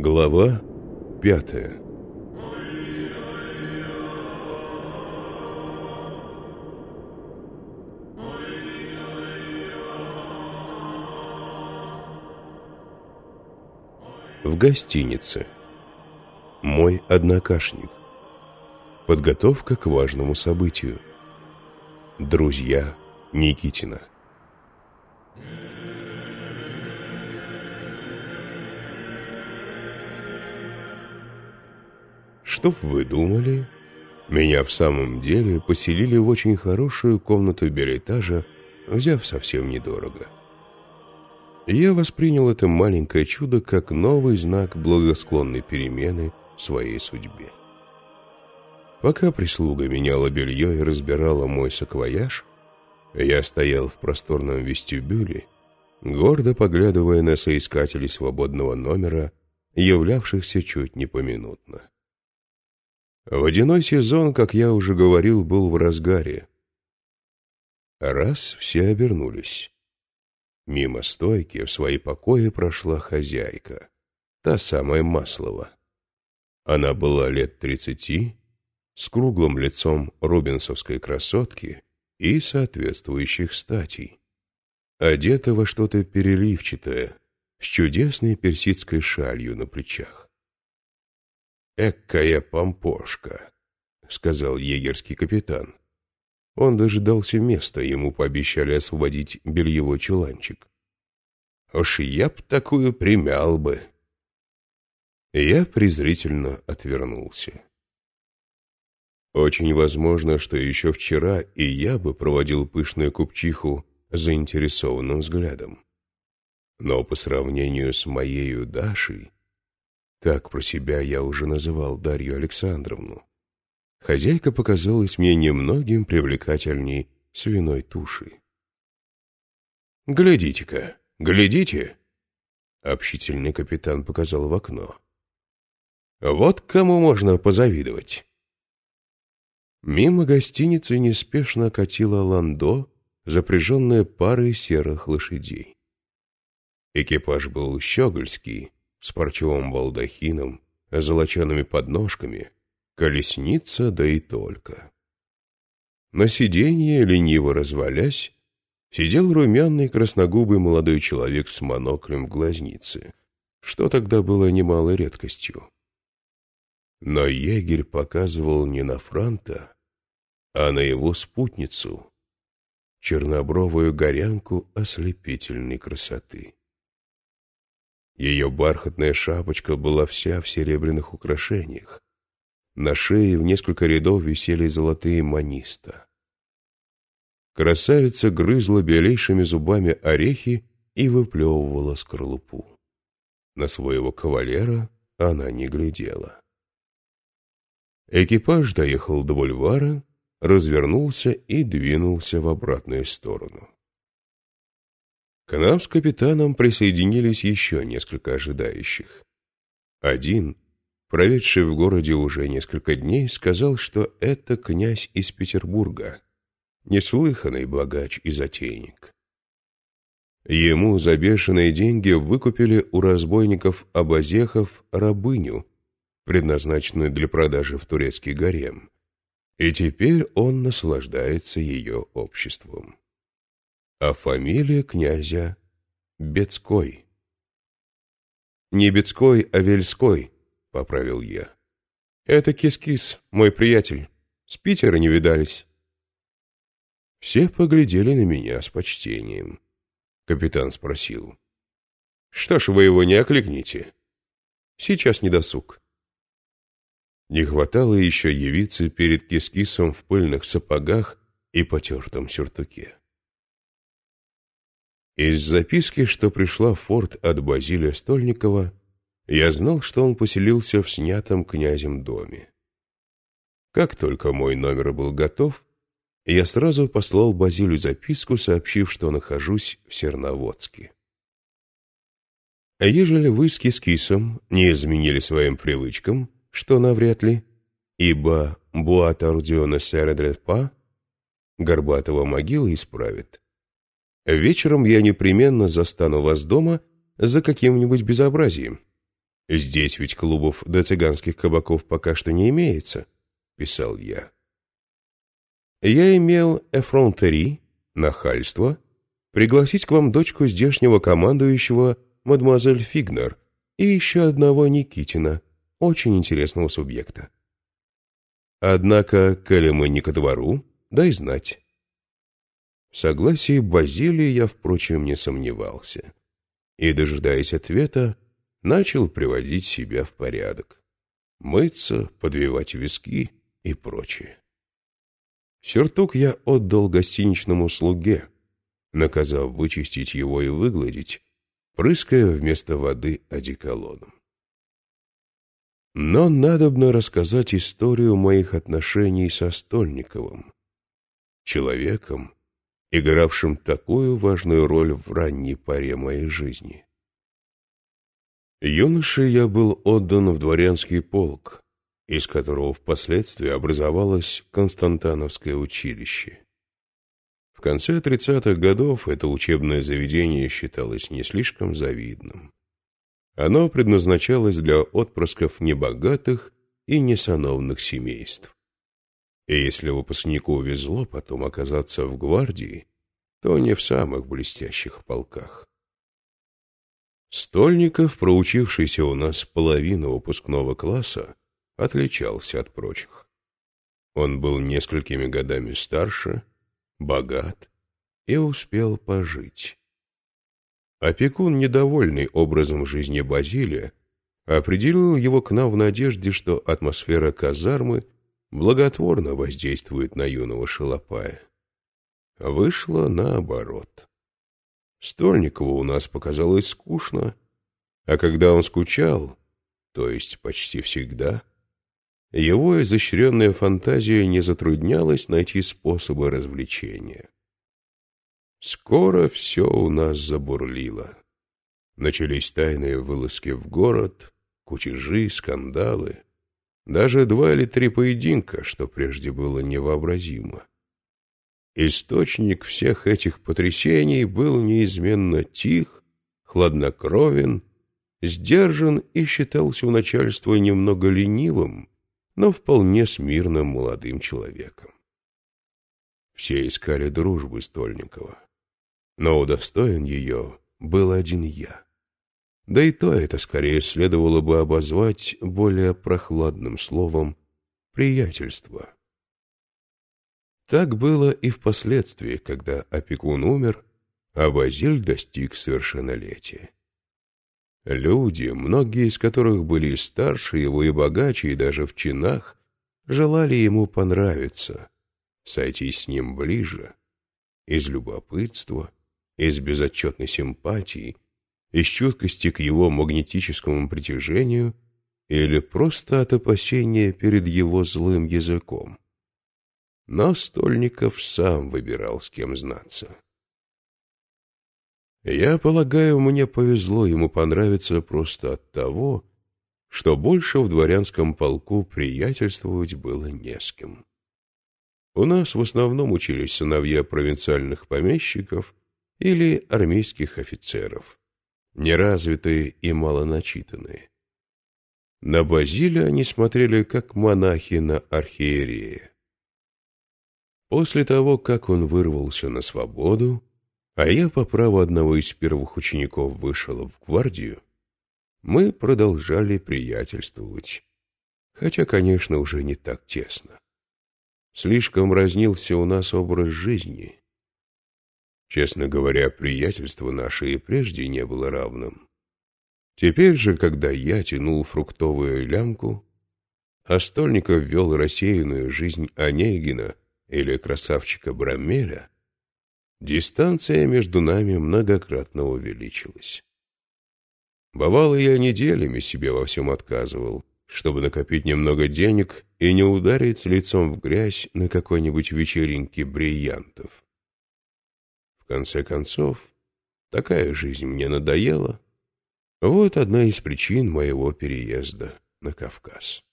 Глава пятая В гостинице. Мой однокашник. Подготовка к важному событию. Друзья Никитина. Что вы думали? Меня в самом деле поселили в очень хорошую комнату билетажа, взяв совсем недорого. Я воспринял это маленькое чудо как новый знак благосклонной перемены в своей судьбе. Пока прислуга меняла белье и разбирала мой саквояж, я стоял в просторном вестибюле, гордо поглядывая на соискателей свободного номера, являвшихся чуть не поминутно. Водяной сезон, как я уже говорил, был в разгаре. Раз все обернулись. Мимо стойки в свои покои прошла хозяйка, та самая Маслова. Она была лет тридцати, с круглым лицом рубинсовской красотки и соответствующих статей. Одета во что-то переливчатое, с чудесной персидской шалью на плечах. «Эккая помпошка», — сказал егерский капитан. Он дожидался места, ему пообещали освободить бельевой чуланчик. «Уж я б такую примял бы». Я презрительно отвернулся. Очень возможно, что еще вчера и я бы проводил пышную купчиху заинтересованным взглядом. Но по сравнению с моею Дашей так про себя я уже называл Дарью Александровну. Хозяйка показалась мне немногим привлекательней свиной туши. «Глядите-ка, глядите!» Общительный капитан показал в окно. «Вот кому можно позавидовать!» Мимо гостиницы неспешно катила ландо, запряженная парой серых лошадей. Экипаж был щегольский, с парчевым балдахином, золочеными подножками, колесница, да и только. На сиденье, лениво развалясь, сидел румяный красногубый молодой человек с моноклем в глазнице, что тогда было немалой редкостью. Но егерь показывал не на Франта, а на его спутницу, чернобровую горянку ослепительной красоты. Ее бархатная шапочка была вся в серебряных украшениях. На шее в несколько рядов висели золотые маниста. Красавица грызла белейшими зубами орехи и выплевывала скорлупу. На своего кавалера она не глядела. Экипаж доехал до бульвара, развернулся и двинулся в обратную сторону. К нам с капитаном присоединились еще несколько ожидающих. Один, проведший в городе уже несколько дней, сказал, что это князь из Петербурга, неслыханный богач и затейник. Ему за бешеные деньги выкупили у разбойников-абазехов рабыню, предназначенную для продажи в турецкий гарем, и теперь он наслаждается ее обществом а фамилия князя Бецкой. «Не Бецкой, а Вельской», — поправил я. «Это Кис-Кис, мой приятель. С Питера не видались». Все поглядели на меня с почтением. Капитан спросил. «Что ж вы его не окликните?» «Сейчас не досуг». Не хватало еще явиться перед Кис-Кисом в пыльных сапогах и потертом сюртуке. Из записки, что пришла в форт от Базилия Стольникова, я знал, что он поселился в снятом князем доме. Как только мой номер был готов, я сразу послал Базилию записку, сообщив, что нахожусь в Серноводске. Ежели вы с Кискисом не изменили своим привычкам, что навряд ли, ибо Буатардиона Середретпа Горбатова могила исправит, Вечером я непременно застану вас дома за каким-нибудь безобразием. Здесь ведь клубов до цыганских кабаков пока что не имеется, писал я. Я имел эфронтери, нахальство, пригласить к вам дочку здешнего командующего, мадемуазель Фигнер, и еще одного Никитина, очень интересного субъекта. Однако, коли мы не ко двору, дай знать. В согласии Базилии я, впрочем, не сомневался. И, дожидаясь ответа, начал приводить себя в порядок. Мыться, подвивать виски и прочее. Сюртук я отдал гостиничному слуге, наказав вычистить его и выгладить, прыская вместо воды одеколоном. Но надобно рассказать историю моих отношений со Стольниковым, человеком, игравшим такую важную роль в ранней поре моей жизни. Юношей я был отдан в дворянский полк, из которого впоследствии образовалось Константановское училище. В конце 30-х годов это учебное заведение считалось не слишком завидным. Оно предназначалось для отпрысков небогатых и несановных семейств. И если выпускнику везло потом оказаться в гвардии, то не в самых блестящих полках. Стольников, проучившийся у нас половину выпускного класса, отличался от прочих. Он был несколькими годами старше, богат и успел пожить. Опекун, недовольный образом жизни Базилия, определил его к нам в надежде, что атмосфера казармы благотворно воздействует на юного шалопая. Вышло наоборот. Стольникову у нас показалось скучно, а когда он скучал, то есть почти всегда, его изощренная фантазия не затруднялась найти способы развлечения. Скоро все у нас забурлило. Начались тайные вылазки в город, кутежи, скандалы. Даже два или три поединка, что прежде было невообразимо. Источник всех этих потрясений был неизменно тих, хладнокровен, сдержан и считался у начальства немного ленивым, но вполне смирным молодым человеком. Все искали дружбы Стольникова, но удостоен ее был один я. Да и то это скорее следовало бы обозвать более прохладным словом «приятельство». Так было и впоследствии, когда опекун умер, а Базиль достиг совершеннолетия. Люди, многие из которых были старше его и богаче, и даже в чинах, желали ему понравиться, сойтись с ним ближе, из любопытства, из безотчетной симпатии, из чуткости к его магнетическому притяжению или просто от опасения перед его злым языком. Но Стольников сам выбирал, с кем знаться. Я полагаю, мне повезло ему понравиться просто от того, что больше в дворянском полку приятельствовать было не с кем. У нас в основном учились сыновья провинциальных помещиков или армейских офицеров, неразвитые и малоначитанные. На Базилия они смотрели как монахи на архиерея. После того, как он вырвался на свободу, а я по праву одного из первых учеников вышел в гвардию, мы продолжали приятельствовать, хотя, конечно, уже не так тесно. Слишком разнился у нас образ жизни. Честно говоря, приятельство наше и прежде не было равным. Теперь же, когда я тянул фруктовую лямку, а Стольников вел рассеянную жизнь Онегина или красавчика Брамеля, Дистанция между нами многократно увеличилась. Бывало, я неделями себе во всем отказывал, чтобы накопить немного денег и не ударить лицом в грязь на какой-нибудь вечеринке бриллиантов. Конце концов, такая жизнь мне надоела. Вот одна из причин моего переезда на Кавказ.